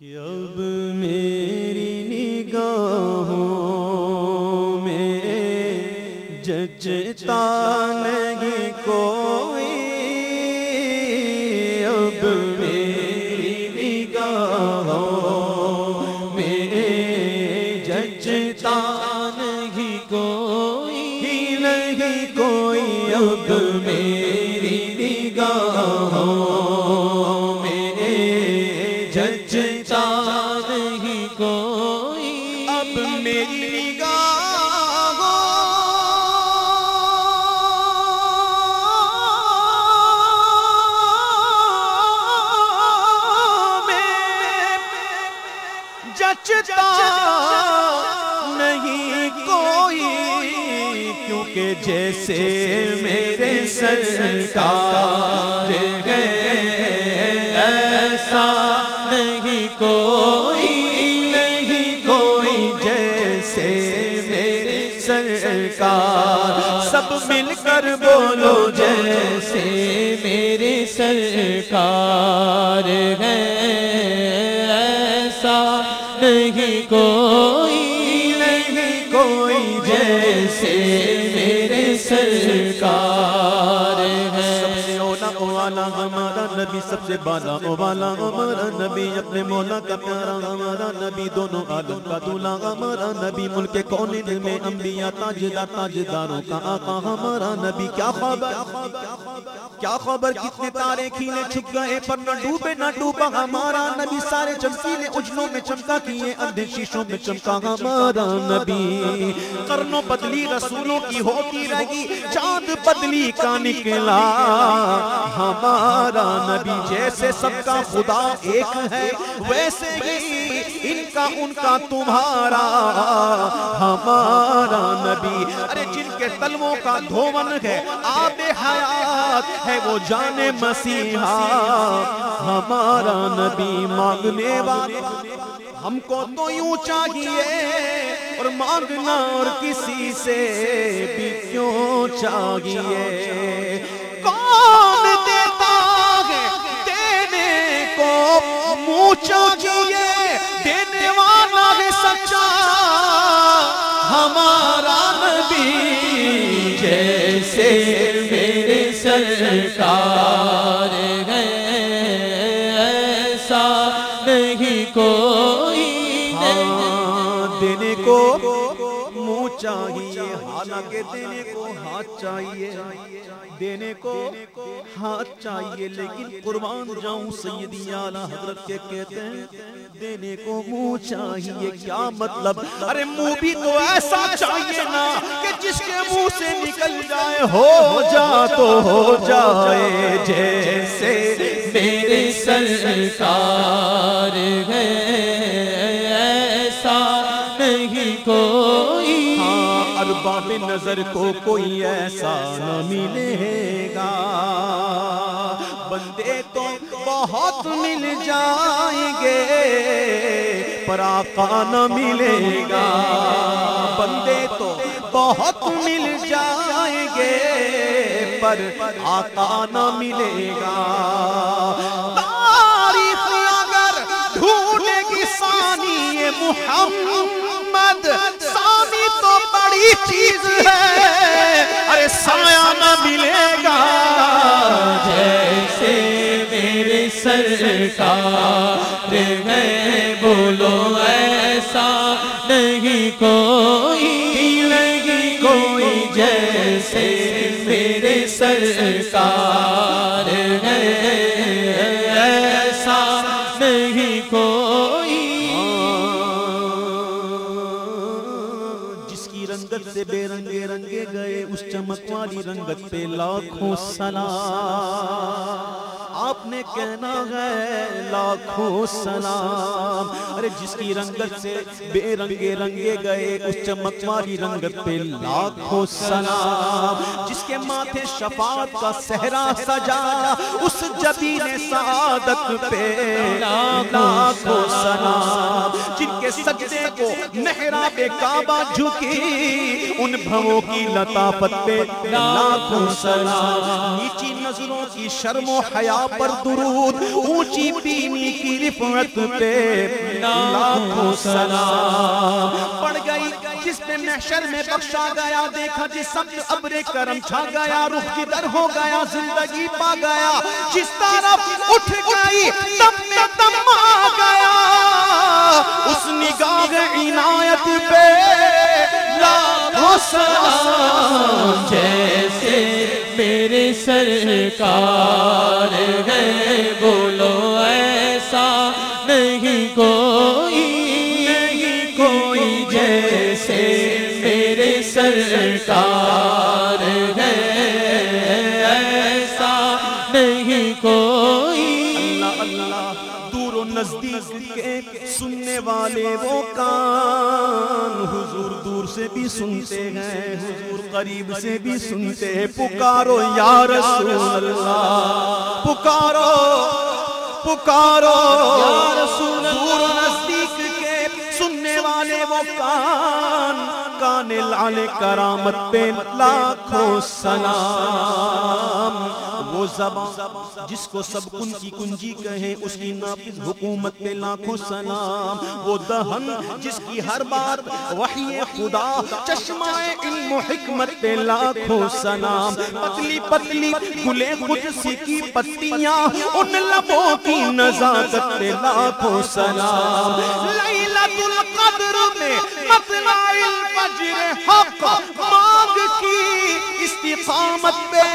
کہ اب میری نگاہوں میں ججتا اب میری نگاہوں میں جچتا نہیں کوئی، کیونکہ جیسے میرے سرکار گئے ایسا نہیں کوئی۔ سب مل کر بولو جیسے میرے سرکار ہیں۔ والا ہمارا نبی سب سے بالا او والا ہمارا نبی اپنے مولا کا پیارا ہمارا نبی دونوں عالم کا دولا ہمارا نبی ملک کون میں انبیاء تاجدار تاجداروں کا آقا ہمارا نبی کیا خبر کیا خبر؟ کتنے تارے کھیلے چھپ گئے پر نہ ڈوبے، نہ ڈوبا ہمارا نبی۔ سارے چمکیلے اجلوں میں چمکا کیے اندھے شیشوں میں چمکا ہمارا نبی۔ کرنوں بدلی رسولوں کی ہوتی رہی، چاند بدلی کا نکلا۔ ہمارا نبی جیسے سب کا خدا ایک ہے، ویسے ہی ان کا ان کا تمہارا۔ ہمارا نبی۔ ارے جن کے تلووں کا دھومن ہے، آب حیات ہے وہ جان مسیحا، ہمارا نبی مانگنے والا۔ ہم کو تو یوں چاہیے اور مانگنا اور کسی سے بھی کیوں چاہیے؟ کون دیتا ہے دینے کو؟ منہ چاہیے، دینے والا ہے سچا۔ ہمارا نبی جیسے میرے سرکار منہ چاہیے، حالانکہ دینے کو ہاتھ چاہیے۔ دینے کو ہاتھ چاہیے، لیکن قربان جاؤں سیدی اعلیٰ حضرت کے کہتے ہیں، دینے کو منہ چاہیے۔ کیا مطلب؟ ارے منہ بھی تو ایسا چاہیے نا کہ جس کے منہ سے نکل جائے، ہو جا تو ہو جائے۔ جیسے میرے سرکار ہے ارباب نظر کو کوئی ایسا نہ ملے گا۔ بندے تو بہت مل جائیں گے، پر آقا نہ ملے گا۔ بندے تو بہت مل جائیں گے، پر آقا نہ ملے گا۔ تاریخ اگر ڈھونڈے گی ثانی محمد چیز ہے ارے سایہ نہ ملے گا۔ جیسے میرے سرکار میں بولو ایسا نہیں، کوئی نہیں، کوئی جیسے میرے سرکار گئے، اس چمک والی رنگت پہ لاکھوں سلام آپ نے کہنا ہے، لاکھوں سلام ارے، جس کی رنگت سے بے رنگے رنگے گئے، اس چمک والی رنگت پہ لاکھوں سلام جس کے ماتھے شفاعت کا صحرا سجا، اس جبین سعادت پہ لاکھوں سلام جن کے سجدے کو محراب کعبہ جھکی ان بھووں کی لطافت پہ لاکھوں سلام، نیچی نظروں کی شرم و حیا پر درود، اونچی بینی کی رفعت پہ لاکھوں سلام۔ پڑ گئی جس پہ محشر میں بخشا گیا، دیکھا جس سمت عبر کرم چھا گیا، رخ جدر ہو گیا، زندگی پا گیا۔ جس طرف اٹھ گئی تب میں دم آ گیا۔ اس نگاہ عنایت پہ لاکھوں سلام جیسے میرے سرکار ہے بولو ایسا نزدیک کے سننے والے وہ کان حضور دور سے بھی سنتے ہیں حضور قریب سے بھی سنتے ہیں۔ پکارو یا رسول اللہ پکارو پکارو۔ یا رسول دور نزدیک کے سننے والے وہ کان کان لال کرامت پہ لاکھوں سلام۔ وہ زبان جس کو سب کن کی کنجی کہیں اس کی نافذ حکومت پہ لاکھوں سلام۔ وہ دہن جس کی ہر بار وحی خدا چشمہ علم و حکمت پہ لاکھوں سلام۔ پتلی پتلی کھلے قدسی کی پتیاں، ان لبوں کی نزاکت پہ لاکھوں سلام۔ لیلت القدر میں مطلع الفجر حق مانگ کی استقامت پہ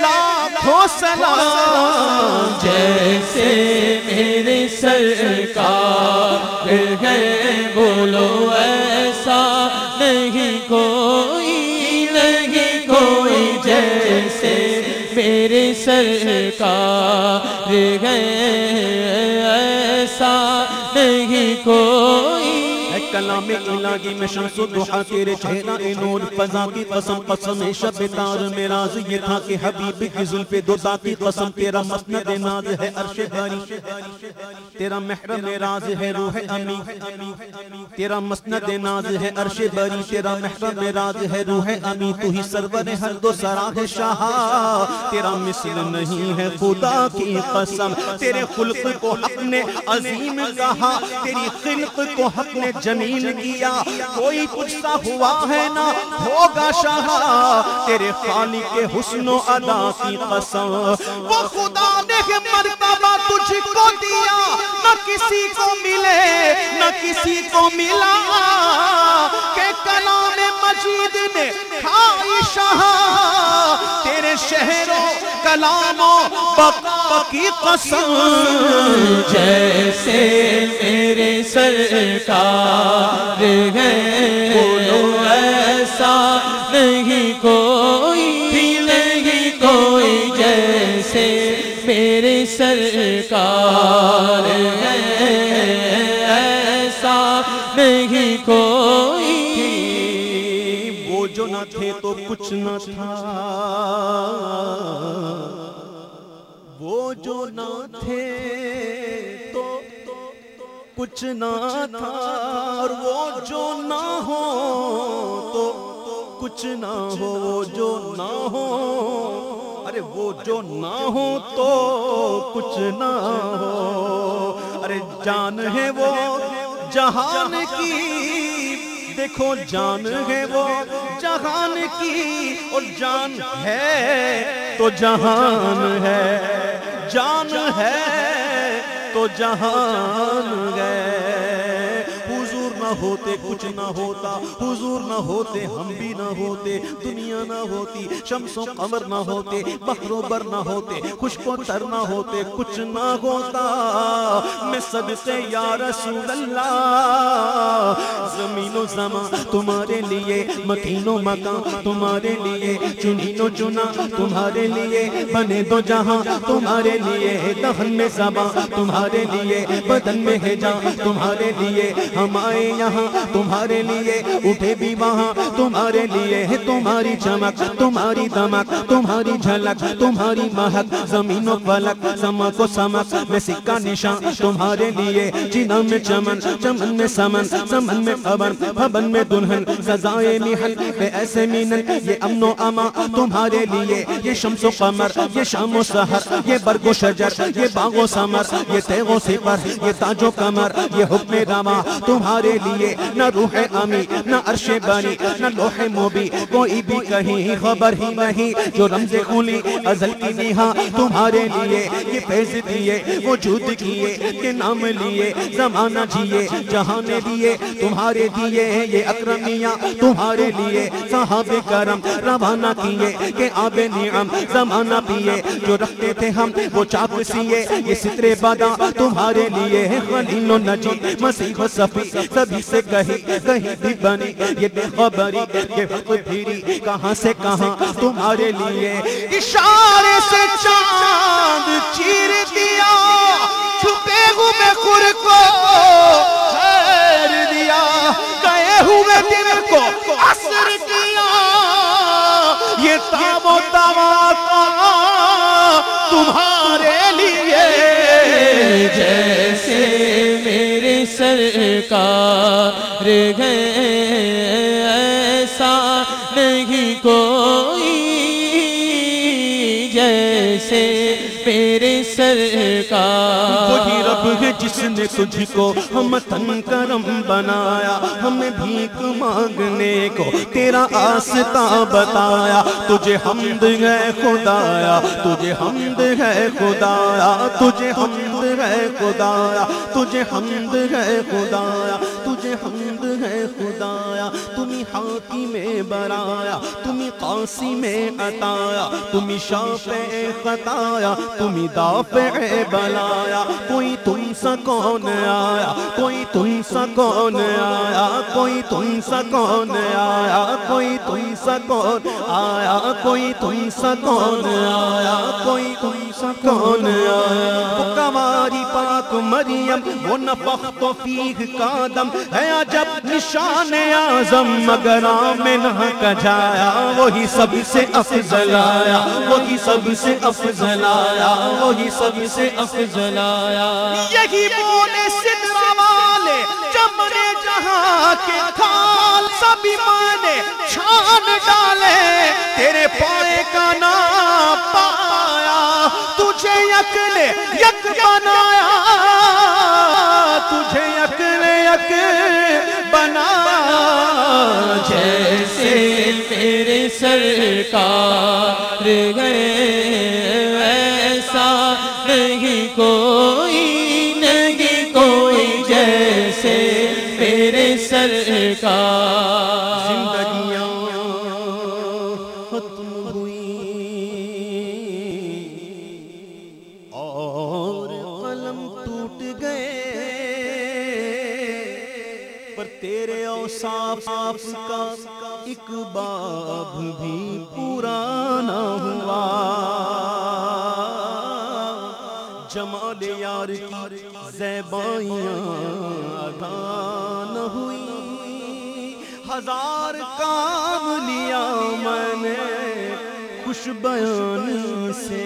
لاکھوں سلام جیسے میرے سرکار ہے، بولو ایسا نہیں، کوئی نہیں، کوئی جیسے میرے سرکار ہے کلام الہی میں شمس و دحا تیرے چہرہ اے نور فضا کی قسم قسم شب تار میں راز یہ تھا کہ حبیب کی ظلف دوتا کی قسم، تیرا مسند ناز ہے عرش باری، تیرا محرم راز ہے روح امی، تیرا مسند ناز ہے عرش بری تیرا محرم راز ہے روح امی، تو ہی سرور ہر دو سراہ شاہ، تیرا مثل نہیں ہے خدا کی قسم، تیرے خلق کو حق نے عظیم کہا، تیری خلق کو حق نے جمی جمیل کیا، کوئی تجھ سا ہوا ہے نہ ہوگا شاہ۔ تیرے خالق کے حسن و ادا کی قسم۔ وہ خدا نے مرتبہ تجھ کو دیا۔ نہ کسی کو ملے، نہ کسی کو ملا۔ کہ کلام مجید نے کھائی شاہ۔ تیرے شہروں کلاموں بقا کی قسم۔ جیسے میرے سرکار ہے، بولو ایسا نہیں، کوئی نہیں، کوئی جیسے میرے سرکار۔ کچھ نہ تھا۔ وہ جو نہ تھے تو کچھ نہ تھا، اور وہ جو نہ ہو تو کچھ نہ ہو، وہ جو نہ ہو۔ ارے، وہ جو نہ ہو تو کچھ نہ ہو۔ ارے، جان ہے وہ جہان کی، دیکھو جان ہے وہ جہان کی اور جان ہے تو جہان ہے جان ہے تو جہان نہ ہوتے، کچھ نہ ہوتا، حضور نہ ہوتے، ہم بھی نہ ہوتے، دنیا نہ ہوتی، شمس و قمر نہ ہوتے، بحر و بر نہ ہوتے، خشک و تر نہ ہوتے، کچھ نہ ہوتا۔ میں صدقے یا رسول اللہ۔ زمین و زمان تمہارے لیے، مکین و مکان تمہارے لیے چنین و چنا تمہارے لیے، بنے دو جہاں تمہارے لیے دہن میں زباں تمہارے لیے، بدن میں ہے جان تمہارے لیے۔ ہم آئیں یہاں تمہارے لیے اٹھے بھی وہاں، تمہارے لیے ہے تمہاری چمک، تمہاری دمک، تمہاری جھلک، تمہاری مہک، زمین و فلک سمک و سمک میں سکہ نشان، تمہارے لیے جنہ میں چمن چمن میں سمن سمن میں خبر خبن میں دلہن، سزائے محل بے ایسے مینن یہ امن و اما تمہارے لیے، یہ شمس و قمر، یہ شام و سحر، یہ برگ و شجر، یہ باغ و سمر یہ تیغ و سپر، یہ تاج و کمر یہ حکم رما تمہارے لیے دیے نہ روح امی، نہ عرش بانی، نہ لوح موبی، کوئی بھی کہیں خبر ہی نہیں جو رمز خولی ازل کی نیہا تمہارے لیے، یہ فیض دیے وجود کیے کہ نام لیے، زمانہ جیے جہاں لیے تمہارے دیے یہ اکرمیاں، تمہارے لیے صحاب کرم روانہ کیے، کہ آب نعم زمانہ پیے، جو رکھتے تھے ہم، وہ چاپ سیے، یہ سترے بادا تمہارے لیے ہے خلیل و نجی مسیح و صفی، سبھی سے کہیں کہیں بھی بنی یہ بے خبری یہ وقت پھیری کہاں سے کہاں تمہارے لیے اشارے سے چاند چیر دیا، چھپے ہوئے خور کو خیر دیا، گئے ہوئے دن کو عصر دیا۔ یہ تاب و تواقع تمہارے لیے۔ جیسے سرکار گئے ایسا نہیں کوئی جیسے میرے سرکار ہے جس نے تجھ کو ہم تن کرم بنایا، ہمیں بھیک مانگنے کو تیرا آستہ بتایا، تجھے حمد ہے خدایا، تجھے حمد ہے خدایا، تجھے حمد ہے خدایا، تجھے حمد ہے خدایا، تجھے حمد ہے خدایا، تمہیں حاکی میں برایا تمہیں قاسی میں عطایا، تمہیں شافع خطایا، تمہیں دافع بلایا، کوئی تم سا کون آیا، کوئی تم سا کون آیا، کوئی تم سا کون آیا، کوئی تم سا کون آیا، کوئی تم سا کون آیا، کوئی تم سا کون آیا؟ کماری پاک مریم، وہ نفخت فیہ کا دم ہے۔ عجب نشان اعظم مگر آمنہ کا جایا وہی سب سے افضل آیا۔ وہی سب سے افضل آیا۔ وہی سب سے افضل آیا۔ یہی بولے سدرہ والے چمرے جہاں کے کھال سبھی مانے چھان ڈالے۔ تیرے پائے کا نام پایا تجھے یک یک بنایا تجھے یک یک بنایا۔ جیسے میرے سرکار گئے تیرے اوصاف کا ایک باب بھی پورا نہ ہوا۔ جمال یار کی زیبائیاں ادا نہ ہوئی۔ ہزار کام لیا میں نے خوش بیانی سے۔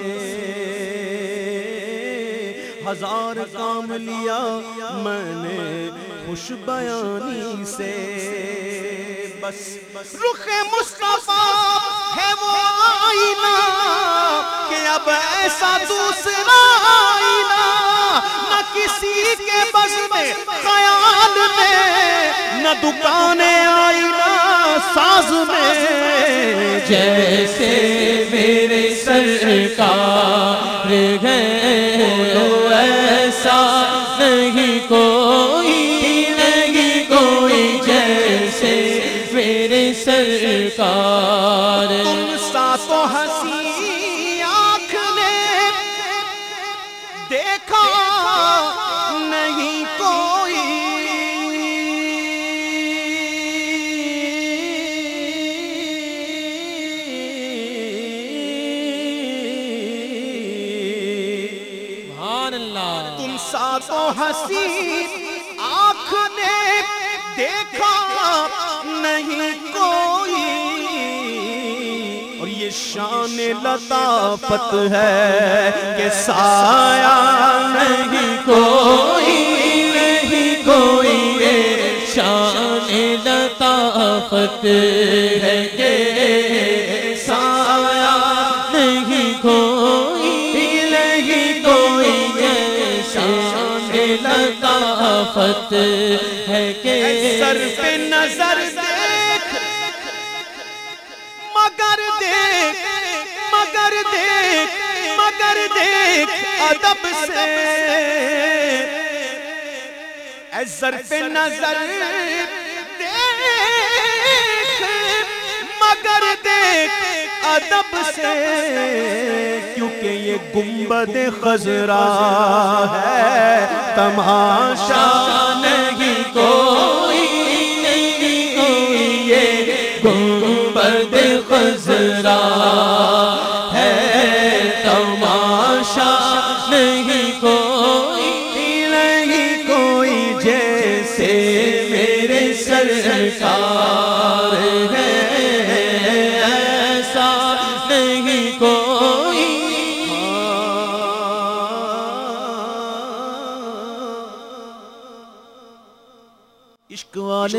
ہزار کام لیا میں نے خوش بیانی سے۔ بس رخ مصطفیٰ ہے وہ آئینہ کہ اب ایسا دوسرا آئینہ نہ کسی کے بس میں خیال میں نہ دکانیں آئینہ ساز میں۔ جیسے میرے سرکار گئے آنکھ نے دیکھا نہیں کوئی۔ سبحان اللہ۔ تم سا تو ہنسی آنکھ نے دیکھا نہیں شان لطافت ہے کہ سایہ نہیں، کوئی نہیں، کوئی شان لطافت ہے کہ سایہ نہیں، کوئی نہیں، کوئی شان لطافت ہے کہ سر پہ نظر دیکھ ادب سے۔ اے پہ نظر دیکھ مگر دیکھ ادب سے۔ کیونکہ یہ گنبد خزرا ہے تماشا۔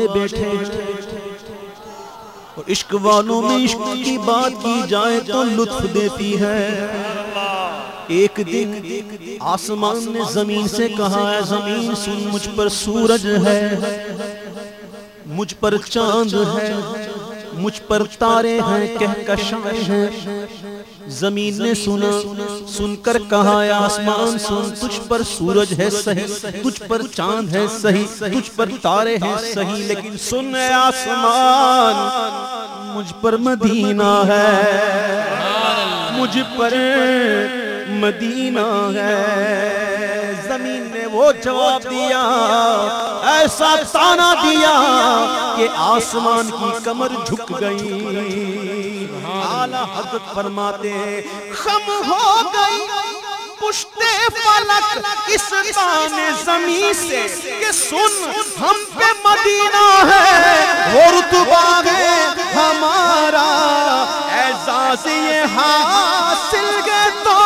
والے بیٹھے۔ اور عشق والوں میں عشق کی بات کی جائے تو لطف دیتی ہے۔ ایک دن آسمان نے زمین سے کہا ہے زمین، سن، مجھ پر سورج ہے۔ مجھ پر چاند ہے۔ مجھ پر تارے ہیں، کہکشاں ہیں۔ زمین نے سنا سن کر کہا ہے آسمان سن تجھ پر سورج ہے صحیح تجھ پر چاند ہے صحیح تجھ پر تارے ہیں صحیح لیکن سن اے آسمان مجھ پر مدینہ ہے۔ مجھ پر مدینہ ہے۔ زمین نے وہ جواب دیا ایسا تانا دیا کہ آسمان کی کمر جھک گئی۔ حضرت فرماتے ہیں۔ خم ہو گئی پشتے فلک اس تان زمین سے کہ سن ہم پہ مدینہ ہے۔ وہ رتبہ ہے ہمارا اعزاز یہ حاصل گئے تو۔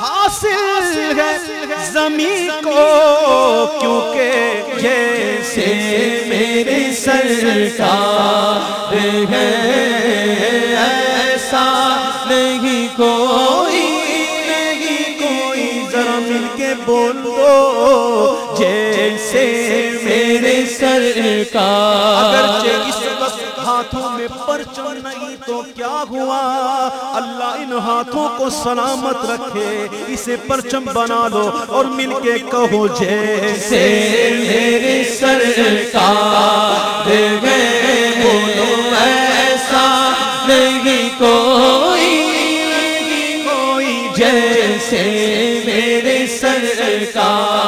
حاصل ہے زمین کو کیونکہ جیسے میرے سرکار ہے۔ سرکار اگرچہ اس وقت ہاتھوں میں پرچم نہیں تو کیا ہوا؟ اللہ ان ہاتھوں کو سلامت رکھے اسے پرچم بنا لو اور مل کے کہو جیسے سے میرے سرکار بولو ایسا نہیں کوئی کوئی جیسے میرے سرکار